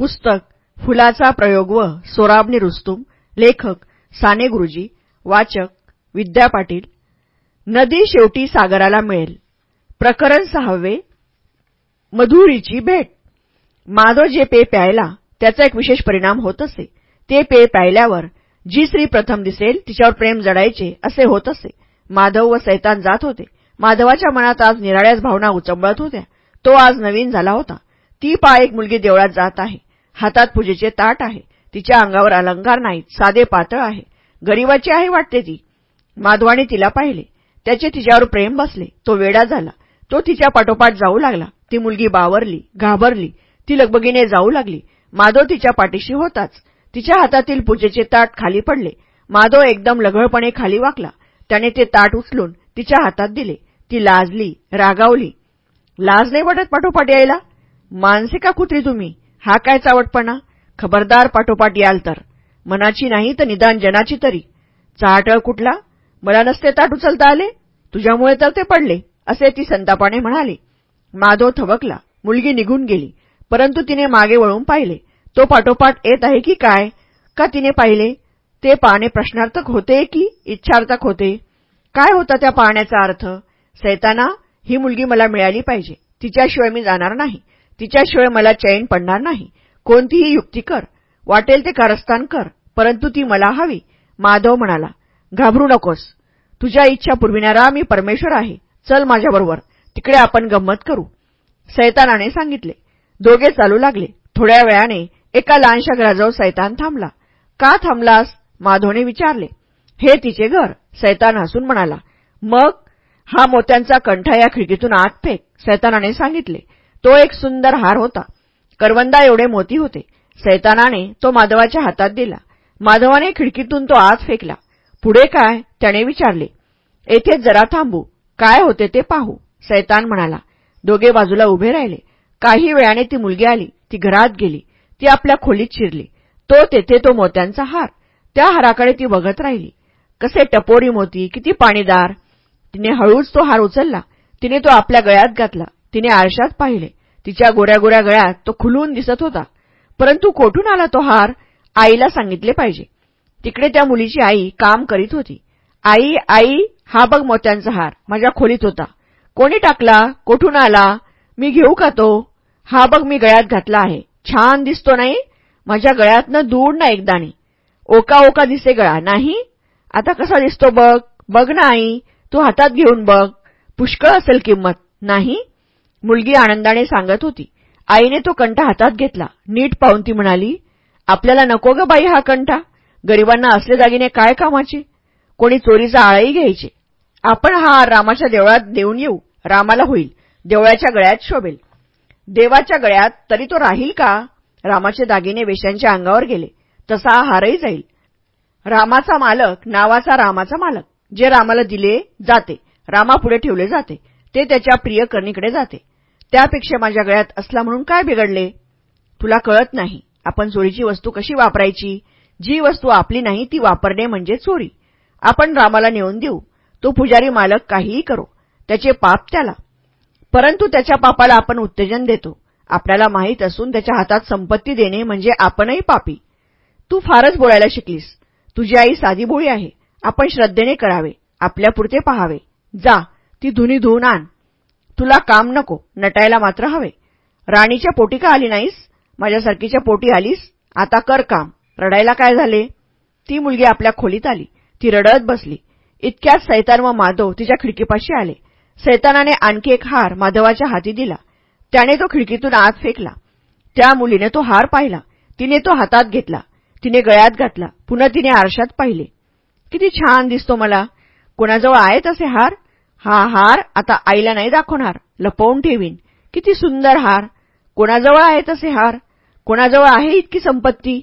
पुस्तक फुलाचा प्रयोग व सोराबनी रुस्तुम लेखक साने गुरुजी वाचक विद्या पाटील. नदी शेवटी सागराला मिळेल. प्रकरण सहावे मधुरीची भेट. माधव जे पेय प्यायला त्याचा एक विशेष परिणाम होत असे. ते पेय प्यायल्यावर जी स्त्री प्रथम दिसेल तिच्यावर प्रेम जडायचे असे होत असे. माधव व सैतान जात होते. माधवाच्या मनात आज निराळ्याच भावना उचंबळत होत्या. तो आज नवीन झाला होता. ती पा एक मुलगी देवळात जात आहे. हातात पूजेचे ताट आहे. तिच्या अंगावर अलंकार नाहीत साधे पातळ आहे. गरीबाची आहे वाटते ती. माधवाने तिला पाहिले. त्याचे तिच्यावर प्रेम बसले. तो वेडा झाला. तो तिच्या पाठोपाठ जाऊ लागला. ती मुलगी बावरली घाबरली. ती लगबगीने जाऊ लागली. माधव तिच्या पाठीशी होताच. तिच्या हातातील पूजेचे ताट खाली पडले. माधव एकदम लघळपणे खाली वाकला. त्याने ते ताट उचलून तिच्या हातात दिले. ती लाजली रागावली. लाज नाही वाटत पाठोपाठ यायला? मानसे का कुत्री तुम्ही? हा काय चावटपणा? खबरदार पाठोपाठ याल तर. मनाची नाही तर निदान जनाची तरी. चाहटळ कुठला? मला नसते ताट उचलता आले. तुझ्यामुळे तर ते पडले असे ती संतापाने म्हणाली. माधव थबकला मुलगी निघून गेली. परंतु तिने मागे वळून पाहिले. तो पाठोपाठ येत आहे की काय? का तिने पाहिले? ते पाहणे प्रश्नार्थक होते की इच्छार्थक होते? काय होता त्या पाहण्याचा अर्थ? सैताना ही मुलगी मला मिळाली पाहिजे. तिच्याशिवाय मी जाणार नाही. तिच्याशिवाय मला चैन पडणार नाही. कोणतीही युक्ती कर. वाटेल ते कारस्थान कर. परंतु ती मला हवी. माधव म्हणाला घाबरू नकोस. तुझ्या इच्छा पुरविणारा मी परमेश्वर आहे. चल माझ्याबरोबर तिकडे आपण गंमत करू. सैतानाने सांगितले. दोघे चालू लागले. थोड्या वेळाने एका लहानशा घराजवळ सैतान थांबला. का थांबलास? माधवने विचारले. हे तिचे घर. सैतान हसून म्हणाला. मग? हा मोत्यांचा कंठा या खिडकीतून आत फेक. सैतानाने सांगितले. तो एक सुंदर हार होता. करवंदा एवढे मोती होते. सैतानाने तो माधवाच्या हातात दिला. माधवाने खिडकीतून तो आत फेकला. पुढे काय? त्याने विचारले. येथे जरा थांबू. काय होते ते पाहू. सैतान म्हणाला. दोघे बाजूला उभे राहिले. काही वेळाने ती मुलगी आली. ती घरात गेली. ती आपल्या खोलीत शिरली. तो तेथे तो मोत्यांचा हार. त्या हाराकडे ती बघत राहिली. कसे टपोरी मोती किती पाणीदार. तिने हळूच तो हार उचलला. तिने तो आपल्या गळ्यात घातला. तिने आरशात पाहिले. तिच्या गोऱ्या गोऱ्या गळ्यात तो खुलून दिसत होता. परंतु कोठून आला तो हार आईला सांगितले पाहिजे. तिकडे त्या मुलीची आई काम करीत होती. आई आई हा बघ मोत्यांचा हार माझ्या खोलीत होता. कोणी टाकला? कोठून आला? मी घेऊ का तो? हा बघ मी गळ्यात घातला आहे. छान दिसतो नाही? माझ्या गळ्यातनं दूर ना एकदाणी ओका ओका दिसे गळा नाही? आता कसा दिसतो बघ? बघ ना आई तू हातात घेऊन बघ. पुष्कळ असेल किंमत नाही? मुलगी आनंदाने सांगत होती आईने तो कंठा हातात घेतला. नीट पाहून ती म्हणाली आपल्याला नको ग बाई हा कंठा. गरिबांना असले दागिने काय कामाचे? कोणी चोरीचा आळाही घ्यायचे? आपण हा रामाच्या देवळात देऊन येऊ. रामाला होईल. देवळाच्या गळ्यात शोभेल. देवाच्या गळ्यात तरी तो राहील का? रामाचे दागिने वेशांच्या अंगावर गेले. तसा हा हारही जाईल. रामाचा मालक नावाचा रामाचा मालक. जे रामाला दिले जाते. रामापुढे ठेवले जाते. ते त्याच्या प्रियकर्णीकडे जाते. त्यापेक्षा माझ्या गळ्यात असला म्हणून काय बिघडले? तुला कळत नाही. आपण चोरीची वस्तू कशी वापरायची? जी वस्तू आपली नाही ती वापरणे म्हणजे चोरी. आपण रामाला नेऊन देऊ. तो पुजारी मालक काहीही करो. त्याचे पाप त्याला. परंतु त्याच्या पापाला आपण उत्तेजन देतो. आपल्याला माहीत असून त्याच्या हातात संपत्ती देणे म्हणजे आपणही पापी. तू फारच बोलायला शिकलीस. तुझी आई साधी बोळी आहे. आपण श्रद्धेने करावे. आपल्यापुरते पहावे. जा ती धुनी धुवून आण. तुला काम नको नटायला मात्र हवे. राणीच्या पोटी का आली नाहीस? माझ्यासारखीच्या पोटी आलीस? आता कर काम. रडायला काय झाले? ती मुलगी आपल्या खोलीत आली. ती रडत बसली. इतक्यात सैतान व माधव तिच्या खिडकीपाशी आले. सैतानाने आणखी एक हार माधवाच्या हाती दिला. त्याने तो खिडकीतून आत फेकला. त्या मुलीने तो हार पाहिला. तिने तो हातात घेतला. तिने गळ्यात घातला. पुन्हा तिने आरशात पाहिले. किती छान दिसतो मला. कोणाजवळ आहेत असे हार? हा हार आता आईला नाही दाखवणार. लपवून ठेवीन. किती सुंदर हार. कोणाजवळ आहे तसे हार? कोणाजवळ आहे इतकी संपत्ती?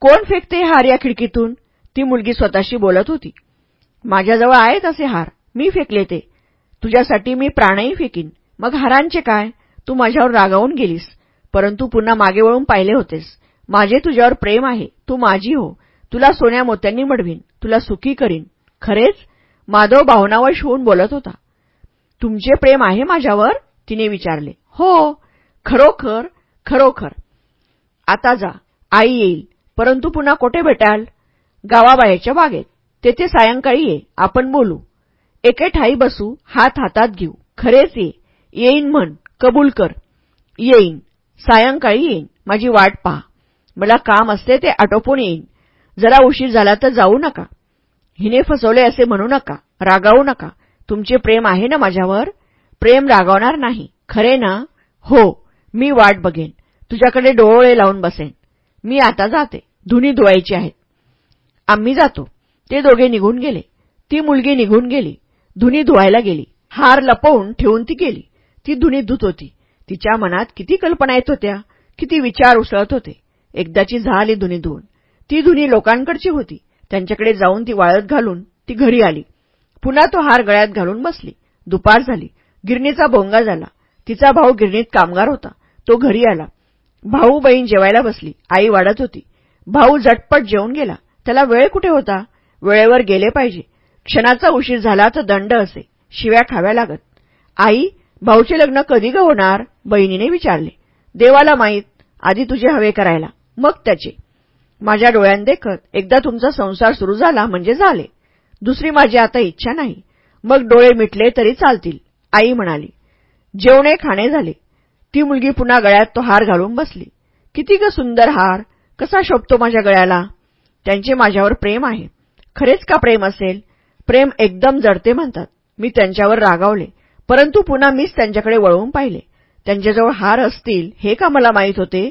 कोण फेकते हार या खिडकीतून? ती मुलगी स्वतःशी बोलत होती. माझ्याजवळ आहे तसे हार. मी फेकले ते. तुझ्यासाठी मी प्राणही फेकीन. मग हारांचे काय? तू माझ्यावर रागावून गेलीस. परंतु पुन्हा मागे वळून पाहिले होतेस. माझे तुझ्यावर प्रेम आहे. तू माझी हो. तुला सोन्या मोत्यांनी मडवीन. तुला सुखी करीन. खरेच? माधव भावनावश होऊन बोलत होता. तुमचे प्रेम आहे माझ्यावर? तिने विचारले. हो खरोखर खरोखर. आता जा आई येईल. परंतु पुन्हा कोठे भेटाल? गावाबाहेरच्या बागेत. तेथे सायंकाळी ये आपण बोलू. एके ठाई बसू हात हातात घेऊ. खरेच ये. येईन म्हण कबूल कर. येईन. सायंकाळी येईन. माझी वाट पहा. मला काम असते ते आटोपून येईन. जरा उशीर झाला तर जाऊ नका. हिने फसवले असे म्हणू नका रागावू नका. तुमचे प्रेम आहे ना माझ्यावर? प्रेम रागावणार नाही. खरे ना? हो मी वाट बघेन. तुझ्याकडे डोळे लावून बसेन. मी आता जाते. धुनी धुवायची आहेत आम्ही जातो. ते दोघे निघून गेले. ती मुलगी निघून गेली. धुनी धुवायला गेली. हार लपवून ठेवून ती गेली. ती धुनी धुत होती. तिच्या मनात किती कल्पना येत होत्या. किती विचार उसळत होते. एकदाची झाली धुनी धुवून. ती धुनी लोकांकडची होती. त्यांच्याकडे जाऊन ती वाळत घालून ती घरी आली. पुन्हा तो हार गळ्यात घालून बसली. दुपार झाली. गिरणीचा भोंगा झाला. तिचा भाऊ गिरणीत कामगार होता. तो घरी आला. भाऊ बहीण जेवायला बसली. आई वाढत होती. भाऊ झटपट जेवून गेला. त्याला वेळ कुठे होता? वेळेवर गेले पाहिजे. क्षणाचा उशीर झाला तर दंड असे. शिव्या खाव्या लागत. आई भाऊचे लग्न कधी ग होणार? बहिणीने विचारले. देवाला माहीत. आधी तुझे हवे करायला. मग त्याचे. माझ्या डोळ्यांदेखत एकदा तुमचा संसार सुरू झाला म्हणजे झाले. दुसरी माझी आता इच्छा नाही. मग डोळे मिटले तरी चालतील आई म्हणाली. जेवणे खाणे झाले. ती मुलगी पुन्हा गळ्यात तो हार घालून बसली. किती ग सुंदर हार. कसा शोभतो माझ्या गळ्याला. त्यांचे माझ्यावर प्रेम आहे. खरेच का प्रेम असेल? प्रेम एकदम जडते म्हणतात. मी त्यांच्यावर रागावले. परंतु पुन्हा मीच त्यांच्याकडे वळवून पाहिले. त्यांच्याजवळ हार असतील हे का मला माहीत होते?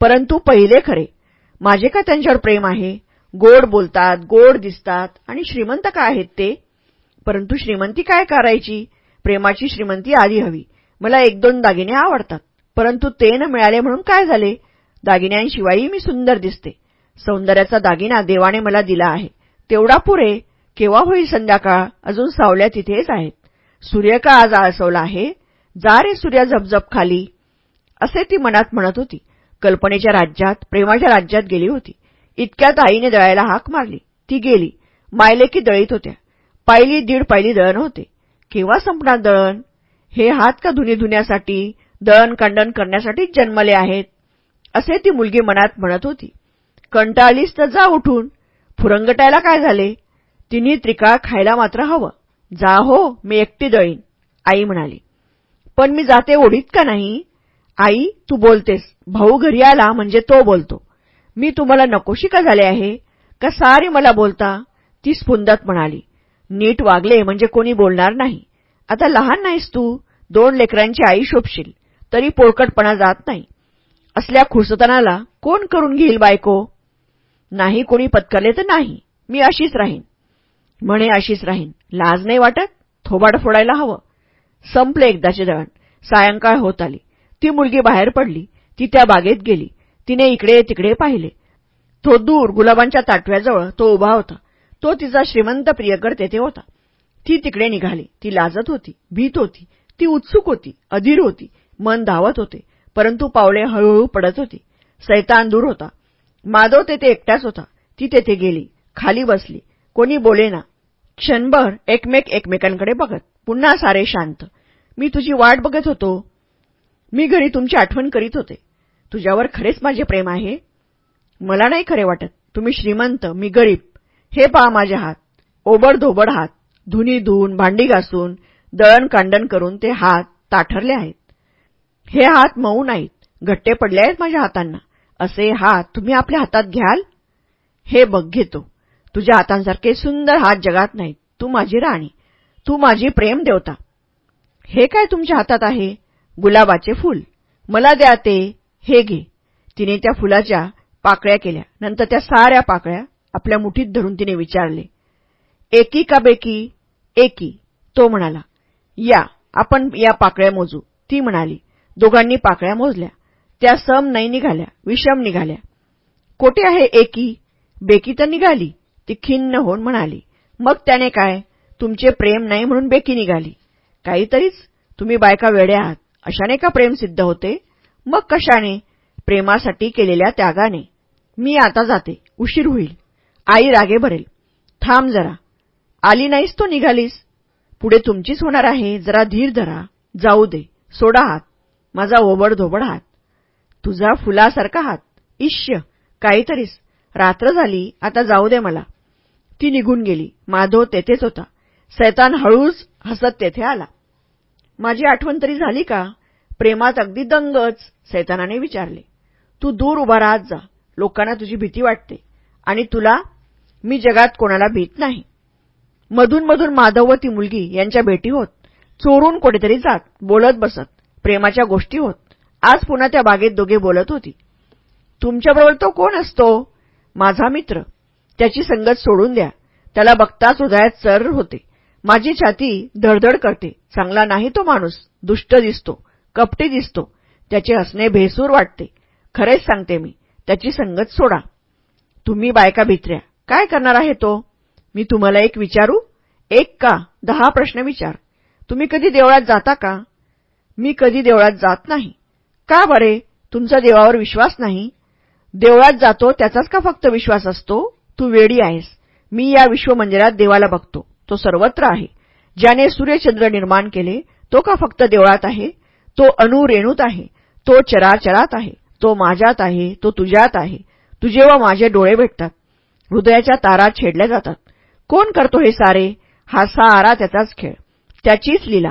परंतु पहिले खरे. माझे का त्यांच्यावर प्रेम आहे? गोड बोलतात गोड दिसतात. आणि श्रीमंत का आहेत ते? परंतु श्रीमंती काय करायची? प्रेमाची श्रीमंती आधी हवी. मला एक दोन दागिने आवडतात. परंतु ते न मिळाले म्हणून काय झाले? दागिन्यांशिवायही मी सुंदर दिसते. सौंदर्याचा दागिना देवाने मला दिला आहे. तेवढा पुरे. केव्हा होईल संध्याकाळ? अजून सावल्या तिथेच आहेत. सूर्य का आज आळसवला आहे? जा रे सूर्या झपझप खाली. असे ती मनात म्हणत होती. कल्पनेच्या राज्यात प्रेमाच्या राज्यात गेली होती. इतक्यात आईने दळायला हाक मारली. ती गेली. मायले की दळीत होत्या. पायली दीड पायली दळण होते. केव्हा संपणार दळण? हे हात का धुनी धुण्यासाठी दळण कांडण करण्यासाठीच जन्मले आहेत? असे ती मुलगी मनात म्हणत होती. कंटाळलीस तर जा उठून. फुरंगटायला काय झाले? तिन्ही त्रिकाळ खायला मात्र हवं. जा हो मी एकटी दळीन. आई म्हणाली. पण मी जाते ओढीत का नाही? आई तू बोलतेस भाऊ घरी आला म्हणजे तो बोलतो. मी तुम्हाला नकोशी का झाले आहे. का सारी मला बोलता? ती स्फुंदत म्हणाली. नीट वागले म्हणजे कोणी बोलणार नाही. आता लहान नाहीस तू? दोन लेकरांची आई शोभशील. तरी पोळकटपणा जात नाही. असल्या खुर्सतनाला कोण करून घेईल बायको? नाही कोणी पत्करले तर नाही. मी अशीच राहीन. म्हणे अशीच राहीन. लाज नाही वाटत? थोबाड फोडायला हवं. संपले एकदाचे दळण. सायंकाळ होत आली. ती मुलगी बाहेर पडली. ती त्या बागेत गेली. तिने इकडे तिकडे पाहिले. तो दूर गुलाबांच्या ताटव्याजवळ तो उभा होता. तो तिचा श्रीमंत प्रियकर तेथे होता. ती तिकडे निघाली. ती लाजत होती भीत होती. ती उत्सुक होती अधीर होती. मन धावत होते. परंतु पावले हळूहळू पडत होती. सैतान दूर होता. माधव तेथे एकट्याच होता. ती तेथे गेली. खाली बसली. कोणी बोलेना क्षणभर एकमेक एकमेकांकडे बघत. पुन्हा सारे शांत. मी तुझी वाट बघत होतो. मी घरी तुमची आठवण करीत होते. तुझ्यावर खरेच माझे प्रेम आहे. मला नाही खरे वाटत. तुम्ही श्रीमंत मी गरीब. हे पहा माझे हात. ओबडधोबड हात. धुनी धुवून भांडी घासून दळण कांडण करून ते हात ताठरले आहेत. हे हात मऊ नाहीत. घट्टे पडले आहेत माझ्या हातांना. असे हात तुम्ही आपल्या हातात घ्याल? हे बघ घेतो. तुझ्या हातांसारखे सुंदर हात जगात नाहीत. तू माझी राणी. तू माझी प्रेम देवता. हे काय तुमच्या हातात आहे? गुलाबाचे फूल. मला द्या ते हे घे. तिने त्या फुलाच्या पाकळ्या केल्या. नंतर त्या साऱ्या पाकळ्या आपल्या मुठीत धरून तिने विचारले. एकी का बेकी? एकी. तो म्हणाला या आपण या पाकळ्या मोजू. ती म्हणाली दोघांनी पाकळ्या मोजल्या. त्या सम नाही निघाल्या विषम निघाल्या. कोठे आहे एकी? बेकी तर निघाली. ती खिन्न होऊन म्हणाली मग त्याने काय? तुमचे प्रेम नाही म्हणून बेकी निघाली. काहीतरीच? तुम्ही बायका वेड्या आहात. अशाने का प्रेम सिद्ध होते? मग कशाने? प्रेमासाठी केलेल्या त्यागाने. मी आता जाते. उशीर होईल. आई रागे भरेल. थांब जरा. आली नाहीस तो निघालीस. पुढे तुमचीच होणार आहे. जरा धीर धरा. जाऊ दे. सोडा हात. माझा ओबड धोबड हात. तुझा फुलासारखा हात. इश्य. काहीतरीच रात्र झाली. आता जाऊ दे मला. ती निघून गेली. माधव तेथेच होता. सैतान हळूच हसत तेथे आला. माझी आठवण तरी झाली का? प्रेमात अगदी दंगच सैतानाने विचारले. तू दूर उभा राहत जा लोकांना तुझी भीती वाटते. आणि तुला मी जगात कोणाला भीत नाही. मधून मधून माधव व ती मुलगी यांच्या भेटी होत. चोरून कुठेतरी जात बोलत बसत. प्रेमाच्या गोष्टी होत. आज पुन्हा त्या बागेत दोघे बोलत होती. तुमच्याबरोबर तो कोण असतो? माझा मित्र. त्याची संगत सोडून द्या. त्याला बघताच हृदयात चर होते. माझी छाती धडधड करते. चांगला नाही तो माणूस. दुष्ट दिसतो. कपटी दिसतो. त्याचे हसणे भेसूर वाटते. खरेच सांगते मी त्याची संगत सोडा. तुम्ही बायका भित्र्या काय करणार आहे तो? मी तुम्हाला एक विचारू? एक का? दहा प्रश्न विचार. तुम्ही कधी देवळात जाता का? मी कधी देवळात जात नाही. का बरे? तुमचा देवावर विश्वास नाही. देवळात जातो त्याचाच का फक्त विश्वास असतो? तू वेडी आहेस. मी या विश्वमंदिरात देवाला बघतो. तो सर्वत्र आहे. ज्याने सूर्यचंद्र निर्माण केले तो का फक्त देवळात आहे? तो अनुरेणूत आहे. तो चराचरात आहे. तो माझ्यात आहे. तो तुझ्यात आहे. तुझे व माझे डोळे भेटतात हृदयाच्या तारा छेडल्या जातात. कोण करतो हे सारे? हा सारा त्याचाच खेळ. त्याचीच लीला.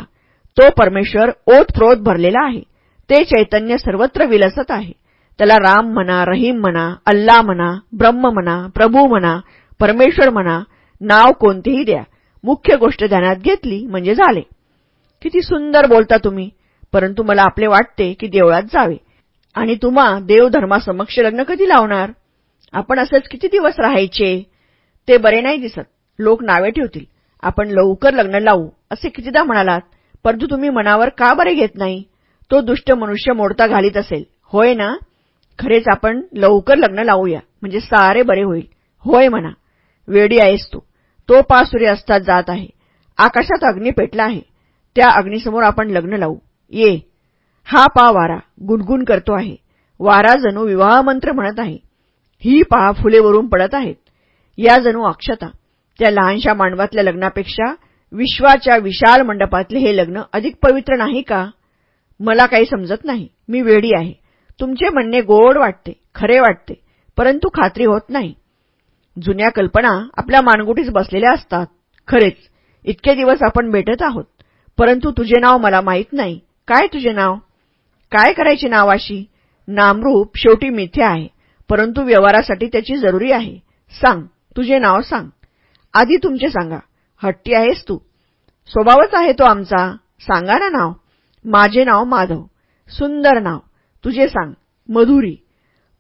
तो परमेश्वर ओतप्रोत भरलेला आहे. ते चैतन्य सर्वत्र विलसत आहे. त्याला राम म्हणा रहीम म्हणा अल्ला म्हणा ब्रह्म म्हणा प्रभू म्हणा परमेश्वर म्हणा नाव कोणतेही द्या. मुख्य गोष्ट ध्यानात घेतली म्हणजे झाले. किती सुंदर बोलता तुम्ही. परंतु मला आपले वाटते की देवळात जावे. आणि तुम्हा देवधर्मासमक्ष लग्न कधी लावणार? आपण असेच किती दिवस राहायचे? ते बरे नाही दिसत. लोक नावे ठेवतील. आपण लवकर लग्न लावू असे कितीदा म्हणालात. परंतु तुम्ही मनावर का बरे घेत नाही? तो दुष्ट मनुष्य मोडता घालीत असेल. होय ना? खरेच आपण लवकर लग्न लावूया. म्हणजे सारे बरे होईल. होय म्हणा. वेडी आहेस तू. तो पा सूर्य असतात जात आहे. आकाशात अग्नी पेटला आहे. त्या अग्नीसमोर आपण लग्न लावू. ये. हा पा वारा गुणगुण करतो आहे. वारा जणू विवाहमंत्र म्हणत आहे. ही पहा फुले वरून पडत आहेत. या जणू अक्षता त्या लहानशा मांडवातल्या लग्नापेक्षा विश्वाच्या विशाल मंडपातले हे लग्न अधिक पवित्र नाही का? मला काही समजत नाही. मी वेडी आहे. तुमचे म्हणणे गोड वाटते खरे वाटते परंतु खात्री होत नाही. जुन्या कल्पना आपल्या मानगुटीच बसलेल्या असतात. खरेच इतके दिवस आपण भेटत आहोत परंतु तुझे नाव मला माहीत नाही. काय तुझे नाव? काय करायचे नावाशी? नामरूप शेवटी मिथ्य आहे परंतु व्यवहारासाठी त्याची जरुरी आहे. सांग तुझे नाव सांग. आधी तुमचे सांगा. हट्टी आहेस तू. स्वभावच आहे तो आमचा. सांगा ना नाव. माझे नाव माधव. सुंदर नाव. तुझे सांग. मधुरी.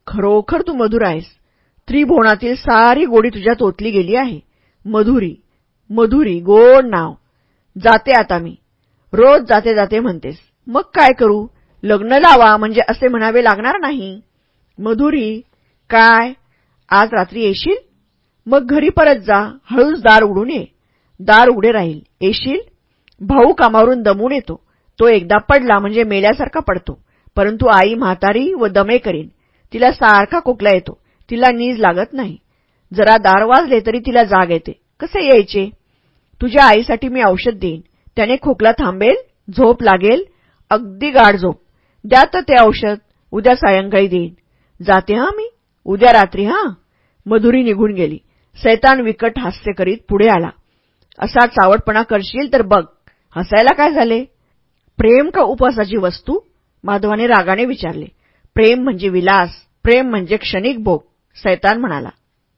खरोखर तू मधुर आहेस. त्रिभुवनातील सारी गोडी तुझ्यात ओतली गेली आहे. मधुरी. मधुरी गोड नाव. जाते आता मी. रोज जाते जाते म्हणतेस. मग काय करू? लग्न लावा म्हणजे असे म्हणावे लागणार नाही. मधुरी काय? आज रात्री येशील? मग घरी परत जा. हळूच दार उडून ये. दार उघडे राहील. येशील? भाऊ कामावरून दमून येतो. तो एकदा पडला म्हणजे मेल्यासारखा पडतो. परंतु आई म्हातारी व दमे करीन. तिला सारखा कोकला येतो. तिला नीज लागत नाही. जरा दार वाजले तरी तिला जाग येते. कसे यायचे? तुझ्या आईसाठी मी औषध देईन. त्याने खोकला थांबेल? झोप लागेल? अगदी गाढ झोप. द्या तर ते औषध उद्या सायंकाळी देईन. जाते हा मी उद्या रात्री हा. मधुरी निघून गेली. सैतान विकट हास्य करीत पुढे आला. असा चावटपणा करशील तर बघ हसायला काय झाले? प्रेम का उपवासाची वस्तू? माधवाने रागाने विचारले. प्रेम म्हणजे विलास प्रेम म्हणजे क्षणिक भोग सैतान म्हणाला.